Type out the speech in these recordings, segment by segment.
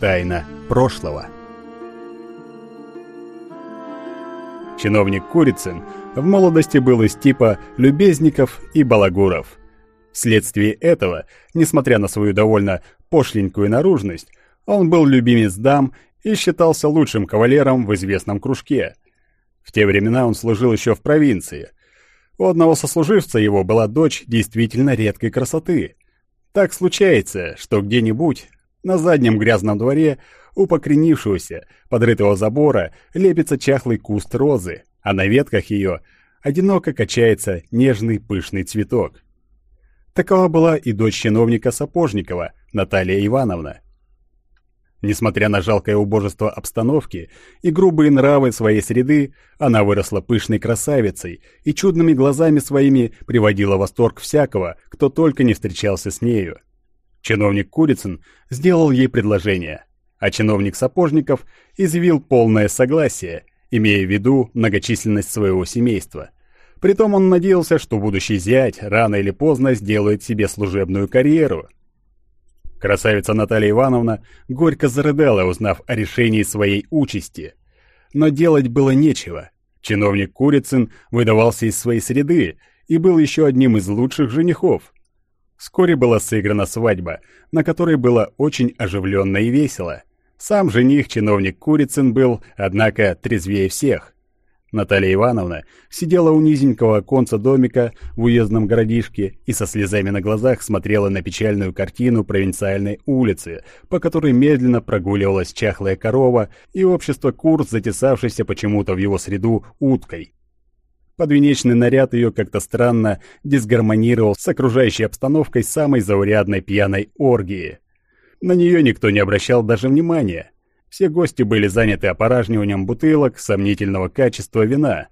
Тайна прошлого. Чиновник Курицын в молодости был из типа любезников и балагуров. Вследствие этого, несмотря на свою довольно пошленькую наружность, он был любимец дам и считался лучшим кавалером в известном кружке. В те времена он служил еще в провинции. У одного сослуживца его была дочь действительно редкой красоты. Так случается, что где-нибудь на заднем грязном дворе у покренившегося, подрытого забора лепится чахлый куст розы, а на ветках ее одиноко качается нежный пышный цветок. Такова была и дочь чиновника Сапожникова, Наталья Ивановна. Несмотря на жалкое убожество обстановки и грубые нравы своей среды, она выросла пышной красавицей и чудными глазами своими приводила восторг всякого, кто только не встречался с нею. Чиновник Курицын сделал ей предложение, а чиновник Сапожников изъявил полное согласие, имея в виду многочисленность своего семейства. Притом он надеялся, что будущий зять рано или поздно сделает себе служебную карьеру. Красавица Наталья Ивановна горько зарыдала, узнав о решении своей участи. Но делать было нечего. Чиновник Курицын выдавался из своей среды и был еще одним из лучших женихов – Вскоре была сыграна свадьба, на которой было очень оживленно и весело. Сам жених, чиновник Курицын, был, однако, трезвее всех. Наталья Ивановна сидела у низенького оконца домика в уездном городишке и со слезами на глазах смотрела на печальную картину провинциальной улицы, по которой медленно прогуливалась чахлая корова и общество кур, затесавшееся почему-то в его среду уткой. Подвенечный наряд ее как-то странно дисгармонировал с окружающей обстановкой самой заурядной пьяной оргии. На нее никто не обращал даже внимания. Все гости были заняты опоражниванием бутылок сомнительного качества вина.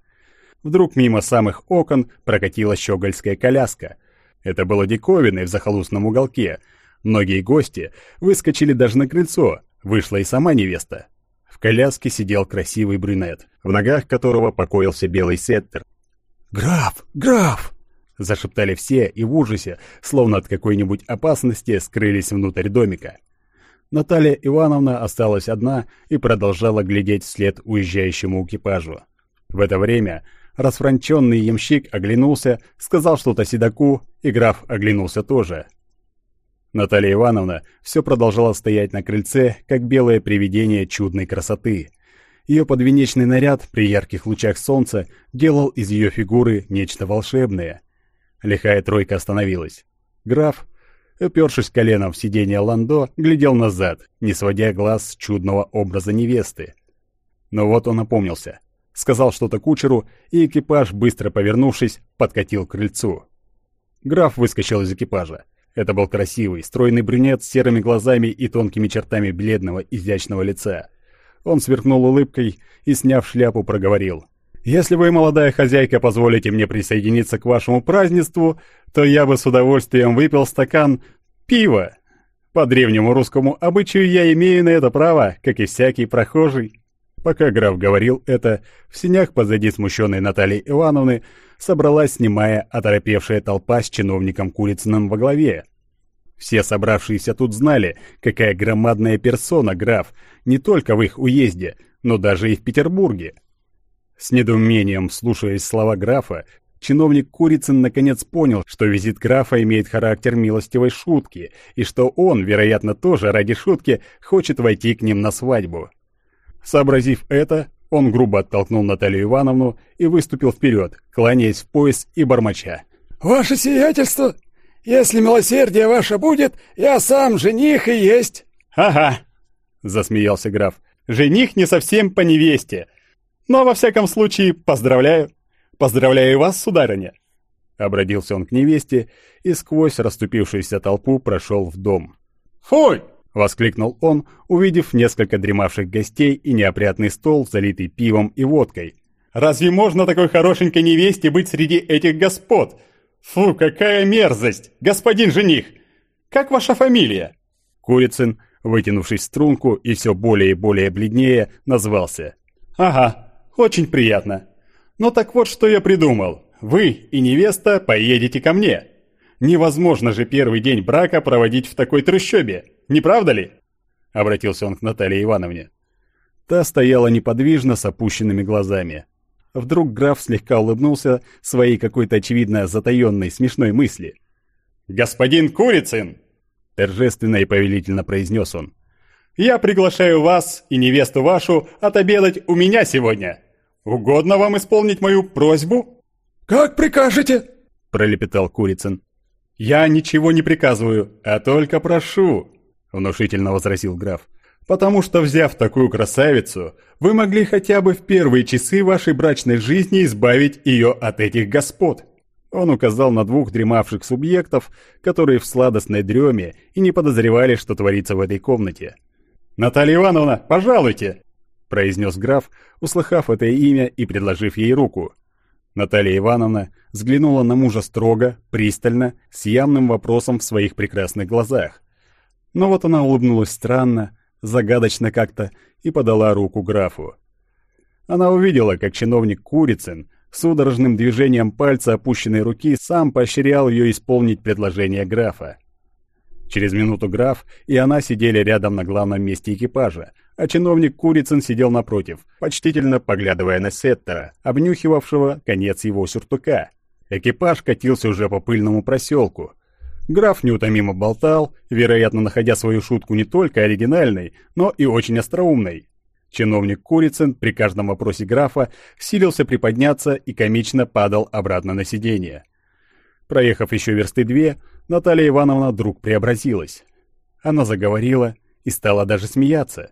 Вдруг мимо самых окон прокатилась щегольская коляска. Это было диковиной в захолустном уголке. Многие гости выскочили даже на крыльцо, вышла и сама невеста. В коляске сидел красивый брюнет, в ногах которого покоился белый сеттер. «Граф! Граф!» — зашептали все и в ужасе, словно от какой-нибудь опасности, скрылись внутрь домика. Наталья Ивановна осталась одна и продолжала глядеть вслед уезжающему экипажу. В это время расфранченный ямщик оглянулся, сказал что-то седаку, и граф оглянулся тоже. Наталья Ивановна все продолжала стоять на крыльце, как белое привидение чудной красоты. Ее подвенечный наряд при ярких лучах солнца делал из ее фигуры нечто волшебное. Лихая тройка остановилась. Граф, опершись коленом в сиденье ландо, глядел назад, не сводя глаз с чудного образа невесты. Но вот он опомнился. Сказал что-то кучеру, и экипаж, быстро повернувшись, подкатил к крыльцу. Граф выскочил из экипажа. Это был красивый, стройный брюнет с серыми глазами и тонкими чертами бледного, изящного лица. Он сверкнул улыбкой и, сняв шляпу, проговорил. «Если вы, молодая хозяйка, позволите мне присоединиться к вашему празднеству, то я бы с удовольствием выпил стакан пива. По древнему русскому обычаю я имею на это право, как и всякий прохожий». Пока граф говорил это, в синях позади смущенной Натальи Ивановны собралась, снимая оторопевшая толпа с чиновником Курицыным во главе. Все собравшиеся тут знали, какая громадная персона граф, не только в их уезде, но даже и в Петербурге. С недоумением, слушаясь слова графа, чиновник Курицын наконец понял, что визит графа имеет характер милостивой шутки, и что он, вероятно, тоже ради шутки хочет войти к ним на свадьбу. Сообразив это, он грубо оттолкнул Наталью Ивановну и выступил вперед, кланяясь в пояс и бормоча. «Ваше сиятельство, если милосердие ваше будет, я сам жених и есть». «Ага», — засмеялся граф, — «жених не совсем по невесте. Но, во всяком случае, поздравляю. Поздравляю вас, сударыня». Обратился он к невесте и сквозь расступившуюся толпу прошел в дом. «Фуй!» — воскликнул он, увидев несколько дремавших гостей и неопрятный стол, залитый пивом и водкой. «Разве можно такой хорошенькой невесте быть среди этих господ? «Фу, какая мерзость! Господин жених! Как ваша фамилия?» Курицын, вытянувшись в струнку и все более и более бледнее, назвался. «Ага, очень приятно. Ну так вот, что я придумал. Вы и невеста поедете ко мне. Невозможно же первый день брака проводить в такой трущобе, не правда ли?» обратился он к Наталье Ивановне. Та стояла неподвижно с опущенными глазами. Вдруг граф слегка улыбнулся своей какой-то очевидно затаенной смешной мысли. «Господин Курицын!» — торжественно и повелительно произнес он. «Я приглашаю вас и невесту вашу отобедать у меня сегодня. Угодно вам исполнить мою просьбу?» «Как прикажете!» — пролепетал Курицын. «Я ничего не приказываю, а только прошу», — внушительно возразил граф. «Потому что, взяв такую красавицу, вы могли хотя бы в первые часы вашей брачной жизни избавить ее от этих господ». Он указал на двух дремавших субъектов, которые в сладостной дреме и не подозревали, что творится в этой комнате. «Наталья Ивановна, пожалуйте!» — произнес граф, услыхав это имя и предложив ей руку. Наталья Ивановна взглянула на мужа строго, пристально, с явным вопросом в своих прекрасных глазах. Но вот она улыбнулась странно, загадочно как-то и подала руку графу. Она увидела, как чиновник Курицын судорожным движением пальца опущенной руки сам поощрял ее исполнить предложение графа. Через минуту граф и она сидели рядом на главном месте экипажа, а чиновник Курицын сидел напротив, почтительно поглядывая на Сеттера, обнюхивавшего конец его сюртука. Экипаж катился уже по пыльному проселку. Граф неутомимо болтал, вероятно, находя свою шутку не только оригинальной, но и очень остроумной. Чиновник Курицын при каждом вопросе графа силился приподняться и комично падал обратно на сиденье. Проехав еще версты две, Наталья Ивановна вдруг преобразилась. Она заговорила и стала даже смеяться.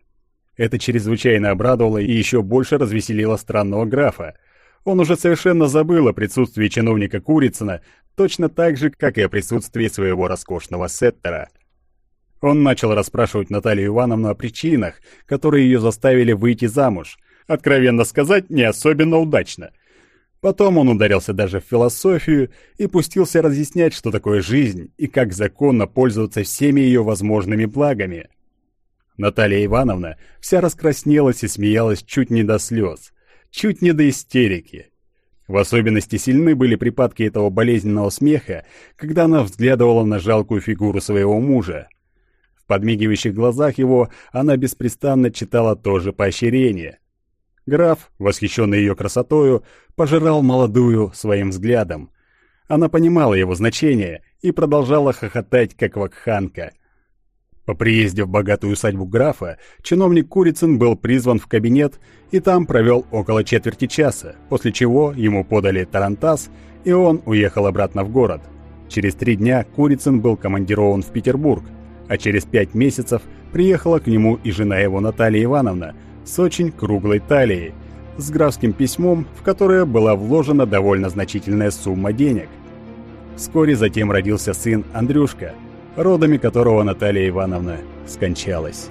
Это чрезвычайно обрадовало и еще больше развеселило странного графа. Он уже совершенно забыл о присутствии чиновника Курицына, точно так же, как и о присутствии своего роскошного сеттера. Он начал расспрашивать Наталью Ивановну о причинах, которые ее заставили выйти замуж. Откровенно сказать, не особенно удачно — Потом он ударился даже в философию и пустился разъяснять, что такое жизнь и как законно пользоваться всеми ее возможными благами. Наталья Ивановна вся раскраснелась и смеялась чуть не до слез, чуть не до истерики. В особенности сильны были припадки этого болезненного смеха, когда она взглядывала на жалкую фигуру своего мужа. В подмигивающих глазах его она беспрестанно читала тоже поощрение — Граф, восхищенный ее красотою, пожирал молодую своим взглядом. Она понимала его значение и продолжала хохотать, как вакханка. По приезде в богатую усадьбу графа, чиновник Курицын был призван в кабинет и там провел около четверти часа, после чего ему подали тарантас, и он уехал обратно в город. Через три дня Курицын был командирован в Петербург, а через пять месяцев приехала к нему и жена его Наталья Ивановна, с очень круглой талией, с графским письмом, в которое была вложена довольно значительная сумма денег. Вскоре затем родился сын Андрюшка, родами которого Наталья Ивановна скончалась.